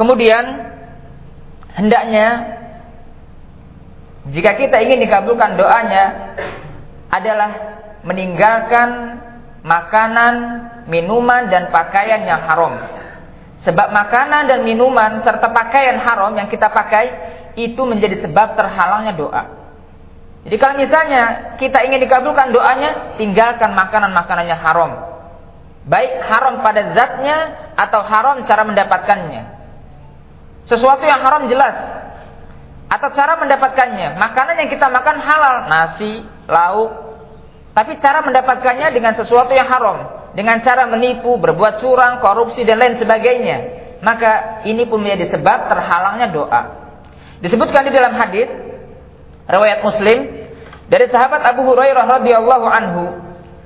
Kemudian hendaknya jika kita ingin dikabulkan doanya adalah meninggalkan makanan, minuman dan pakaian yang haram. Sebab makanan dan minuman serta pakaian haram yang kita pakai itu menjadi sebab terhalangnya doa. Jadi kalau misalnya kita ingin dikabulkan doanya, tinggalkan makanan-makanan yang haram. Baik haram pada zatnya atau haram cara mendapatkannya. Sesuatu yang haram jelas. Atau cara mendapatkannya. Makanan yang kita makan halal. Nasi, lauk. Tapi cara mendapatkannya dengan sesuatu yang haram dengan cara menipu, berbuat curang, korupsi dan lain sebagainya, maka ini pun menjadi sebab terhalangnya doa. Disebutkan di dalam hadis riwayat Muslim dari sahabat Abu Hurairah radhiyallahu anhu,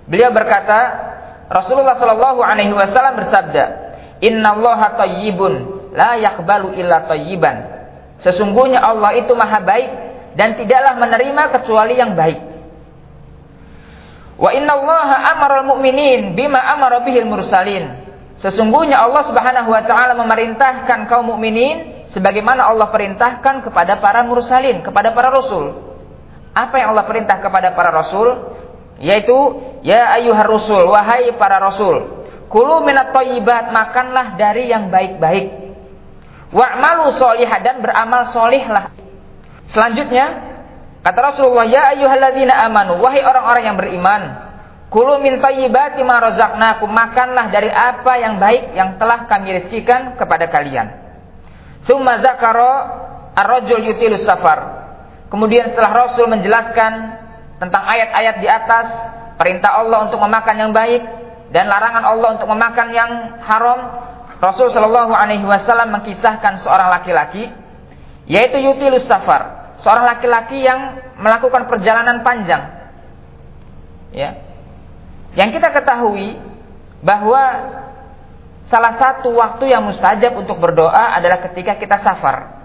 beliau berkata, Rasulullah wasallam bersabda, "Innallaha thayyibun la yaqbalu illa thayyiban." Sesungguhnya Allah itu maha baik dan tidaklah menerima kecuali yang baik. Wa inna Allah amaral mu'minin bima amara bihil mursalin. Sesungguhnya Allah Subhanahu wa taala memerintahkan kaum mukminin sebagaimana Allah perintahkan kepada para mursalin, kepada para rasul. Apa yang Allah perintah kepada para rasul? Yaitu ya ayyuhar rusul, wahai para rasul, kulu minat thayyibat, makanlah dari yang baik-baik. Wa'malu sholihah dan beramal solihlah. Selanjutnya Kata Rasulullah, "Ya ayyuhalladzina amanu, wahai orang-orang yang beriman, kulu min thayyibati ma razaqnakum, makanlah dari apa yang baik yang telah kami rezekikan kepada kalian." Tsumma dzakara ar-rajul yutilus safar. Kemudian setelah Rasul menjelaskan tentang ayat-ayat di atas, perintah Allah untuk memakan yang baik dan larangan Allah untuk memakan yang haram, Rasul Shallallahu alaihi wasallam mengkisahkan seorang laki-laki yaitu yutilus safar seorang laki-laki yang melakukan perjalanan panjang. Ya. Yang kita ketahui bahwa salah satu waktu yang mustajab untuk berdoa adalah ketika kita safar.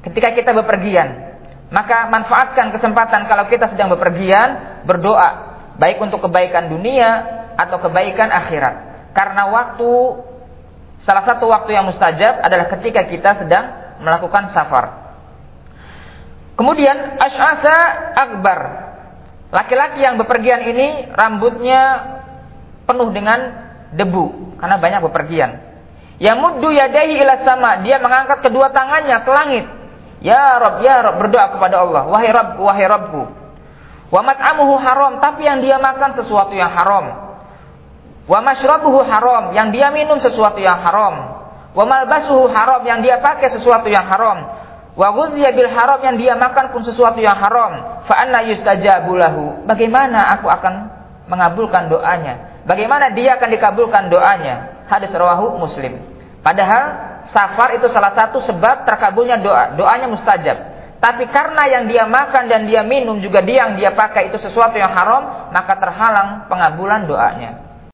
Ketika kita bepergian. Maka manfaatkan kesempatan kalau kita sedang bepergian berdoa, baik untuk kebaikan dunia atau kebaikan akhirat. Karena waktu salah satu waktu yang mustajab adalah ketika kita sedang melakukan safar. Kemudian Ash'asa Akbar. Laki-laki yang bepergian ini rambutnya penuh dengan debu karena banyak bepergian. Ya muddu yadahi ila sama, dia mengangkat kedua tangannya ke langit. Ya Rob, ya Rob, berdoa kepada Allah, wahai Rabbku, wahai Rabbku. Wa mat'amuhu haram, tapi yang dia makan sesuatu yang haram. Wa mashrabuhu haram, yang dia minum sesuatu yang haram. Wa malbasuhu haram, yang dia pakai sesuatu yang haram. Wa ghuzziya bil haram yang dia makan pun sesuatu yang haram. Fa anna yustajabu lahu. Bagaimana aku akan mengabulkan doanya? Bagaimana dia akan dikabulkan doanya? Hadis rawahu Muslim. Padahal safar itu salah satu sebab terkabulnya doa. Doanya mustajab. Tapi karena yang dia makan dan dia minum juga dia yang dia pakai itu sesuatu yang haram, maka terhalang pengabulan doanya.